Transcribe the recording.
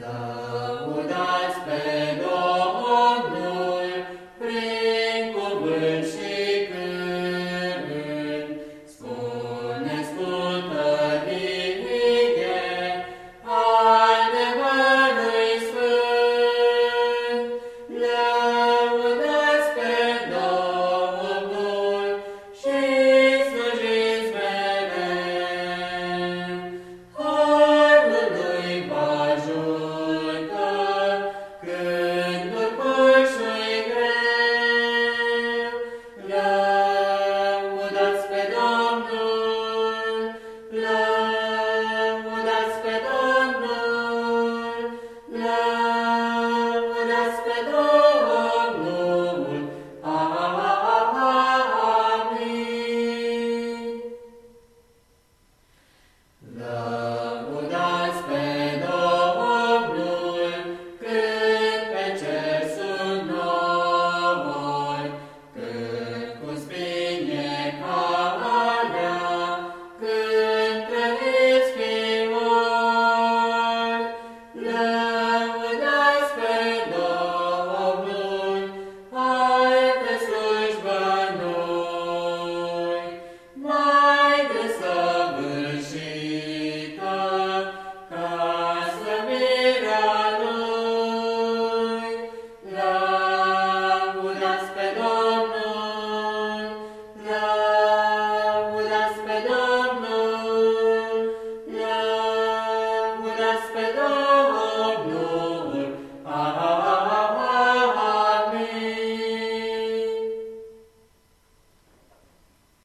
Lăudați pe Domnul prin cuvânt.